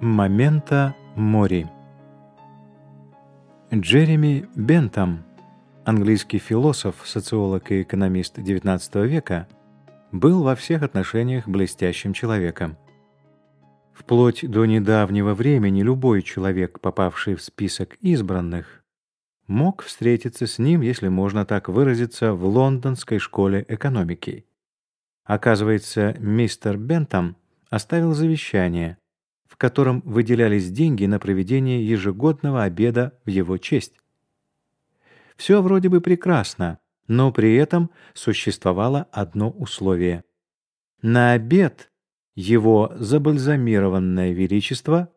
Момента Мори Джереми Бентам, английский философ, социолог и экономист XIX века, был во всех отношениях блестящим человеком. Вплоть до недавнего времени любой человек, попавший в список избранных, мог встретиться с ним, если можно так выразиться, в лондонской школе экономики. Оказывается, мистер Бентам оставил завещание, в котором выделялись деньги на проведение ежегодного обеда в его честь. Все вроде бы прекрасно, но при этом существовало одно условие. На обед его забальзамированное величество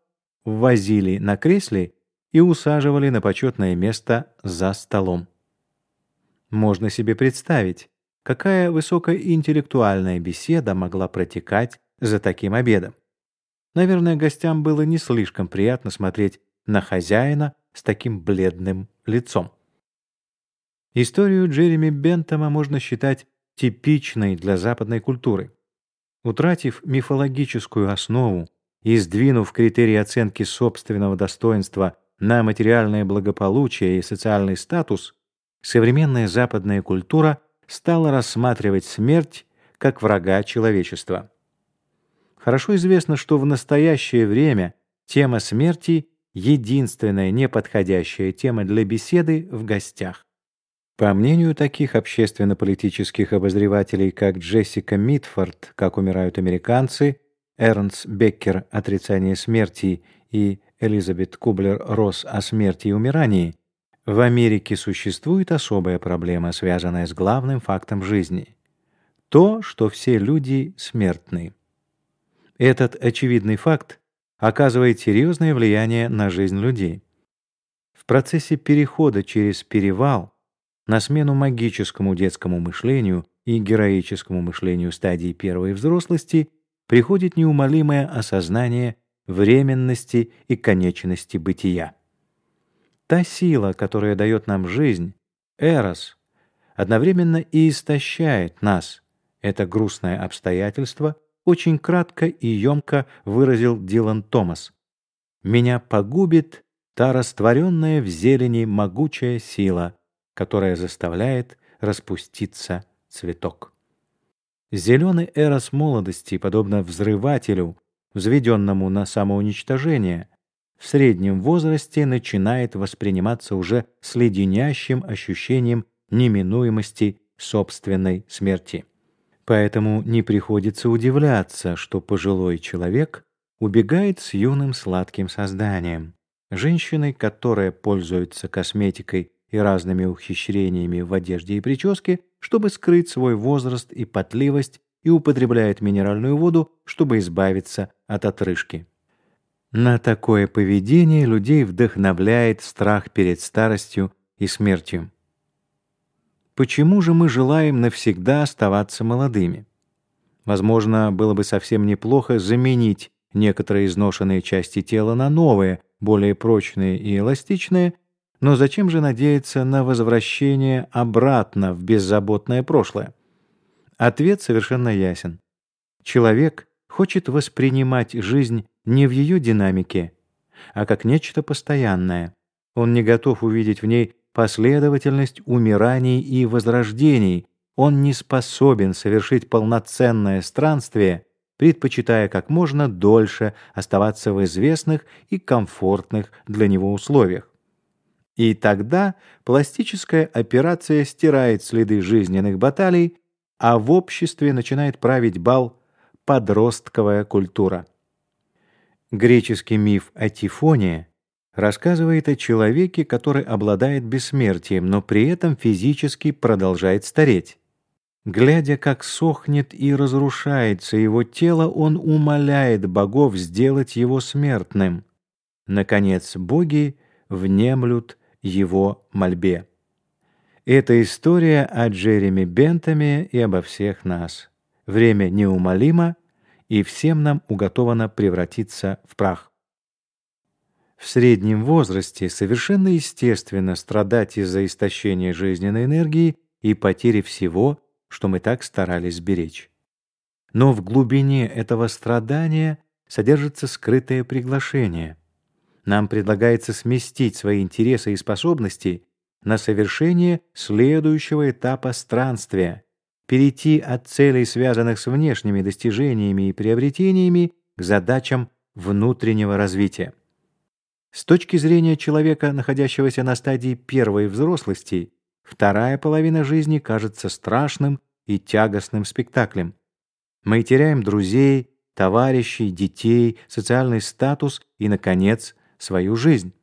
ввозили на кресле и усаживали на почетное место за столом. Можно себе представить, какая высокоинтеллектуальная беседа могла протекать за таким обедом. Наверное, гостям было не слишком приятно смотреть на хозяина с таким бледным лицом. Историю Джереми Бентома можно считать типичной для западной культуры. Утратив мифологическую основу и сдвинув критерии оценки собственного достоинства на материальное благополучие и социальный статус, современная западная культура стала рассматривать смерть как врага человечества. Хорошо известно, что в настоящее время тема смерти — единственная неподходящая тема для беседы в гостях. По мнению таких общественно-политических обозревателей, как Джессика Митфорд «Как умирают американцы», Эрнст Беккер «Отрицание смерти» и Элизабет Кублер-Росс о смерти и умирании, в Америке существует особая проблема, связанная с главным фактом жизни — то, что все люди смертны. Этот очевидный факт оказывает серьезное влияние на жизнь людей. В процессе перехода через перевал на смену магическому детскому мышлению и героическому мышлению стадии первой взрослости приходит неумолимое осознание временности и конечности бытия. Та сила, которая дает нам жизнь, эрос, одновременно и истощает нас. Это грустное обстоятельство очень кратко и емко выразил Дилан Томас. «Меня погубит та растворенная в зелени могучая сила, которая заставляет распуститься цветок. Зеленый эрос молодости, подобно взрывателю, взведенному на самоуничтожение, в среднем возрасте начинает восприниматься уже с леденящим ощущением неминуемости собственной смерти. Поэтому не приходится удивляться, что пожилой человек убегает с юным сладким созданием, женщиной, которая пользуется косметикой и разными ухищрениями в одежде и прическе, чтобы скрыть свой возраст и потливость, и употребляет минеральную воду, чтобы избавиться от отрыжки. На такое поведение людей вдохновляет страх перед старостью и смертью. Почему же мы желаем навсегда оставаться молодыми? Возможно, было бы совсем неплохо заменить некоторые изношенные части тела на новые, более прочные и эластичные, но зачем же надеяться на возвращение обратно в беззаботное прошлое? Ответ совершенно ясен. Человек хочет воспринимать жизнь не в ее динамике, а как нечто постоянное. Он не готов увидеть в ней последовательность умираний и возрождений. Он не способен совершить полноценное странствие, предпочитая как можно дольше оставаться в известных и комфортных для него условиях. И тогда пластическая операция стирает следы жизненных баталий, а в обществе начинает править бал подростковая культура. Греческий миф о Тифоне рассказывает о человеке, который обладает бессмертием, но при этом физически продолжает стареть. Глядя, как сохнет и разрушается его тело, он умоляет богов сделать его смертным. Наконец, боги внемлют его мольбе. Это история о Джереми Бентаме и обо всех нас. Время неумолимо, и всем нам уготовано превратиться в прах. В среднем возрасте совершенно естественно страдать из-за истощения жизненной энергии и потери всего, что мы так старались сберечь. Но в глубине этого страдания содержится скрытое приглашение. Нам предлагается сместить свои интересы и способности на совершение следующего этапа странствия, перейти от целей, связанных с внешними достижениями и приобретениями, к задачам внутреннего развития. С точки зрения человека, находящегося на стадии первой взрослости, вторая половина жизни кажется страшным и тягостным спектаклем. Мы теряем друзей, товарищей, детей, социальный статус и, наконец, свою жизнь.